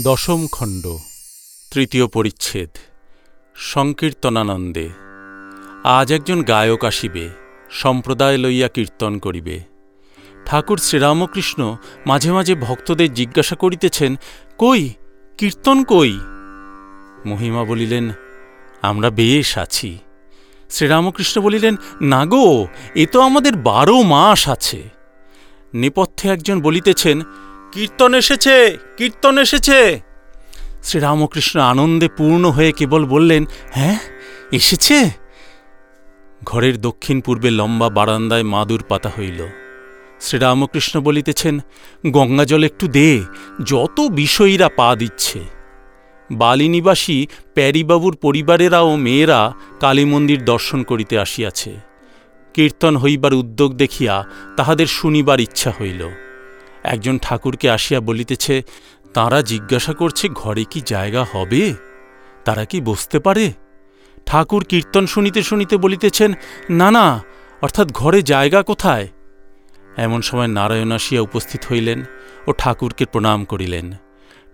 দশম খণ্ড, তৃতীয় পরিচ্ছেদ, সংকীর্তনানন্দে। আজ একজন গায়ক আসিবে, সম্প্রদায় লইয়া কীর্তন করিবে। ঠাকুর শ্রীরামকৃষ্ণ মাঝে মাঝে ভক্তদের জিজ্ঞাসা করিতেছেন, কই, কীর্তন কই? মহিমা বলিলেন, আমরা বেশ আছি। শ্রীরামকৃষ্ণ বলিলেন, না গো, এ তো আমাদের বারো মাস আছে। নেপথ্যে একজন বলিতেছেন কীর্তন এসেছে কীর্তন এসেছে। শ্রীরামকৃষ্ণ আনন্দে পূর্ণ হয়ে কেবল বললেন হ্যাঁ এসেছে? ঘরের দক্ষিণ পূর্বে লম্বা বারান্দায় মাদুর পাতা হইল। শ্রীরামকৃষ্ণ বলিতেছেন, গঙ্গাজল একটু দে, যত বিষয়ীরা পা দিচ্ছে। বালিনিবাসী, প্যারিবাবুর পরিবারেরা ও মেয়েরা কালী মন্দির দর্শন করিতে আসিয়াছে। কীর্তন হইবার উদ্যোগ দেখিয়া তাহাদের শুনিবার ইচ্ছা হইল। একজন ঠাকুরকে আসিয়া বলিতেছে, তারা জিজ্ঞাসা করছে, ঘরে কি জায়গা হবে? তারা কি বসতে পারে? ঠাকুর কীর্তন শুনিতে শুনিতে বলিতেছেন, না না, অর্থাৎ ঘরে জায়গা কোথায়? এমন সময় নারায়ণ আসিয়া উপস্থিত হইলেন ও ঠাকুরকে প্রণাম করিলেন।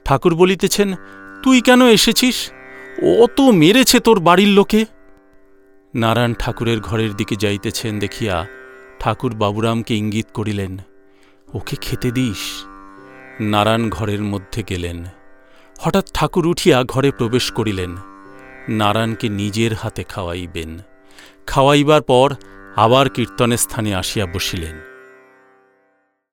ঠাকুর বলিতেছেন, তুই কেন এসেছিস? অত মেরেছে তোর বাড়ির লোকে। নারায়ণ ঠাকুরের ঘরের দিকে যাইতেছেন দেখিয়া ঠাকুর বাবুরামকে ইঙ্গিত করিলেন ওকে খেতে দিস? নারায়ণ ঘরের মধ্যে গেলেন। হঠাৎ ঠাকুর উঠিয়া ঘরে প্রবেশ করিলেন। নারায়ণকে নিজের হাতে খাওয়াইবেন। খাওয়াইবার পর আবার কীর্তনের স্থানে আসিয়া বসিলেন।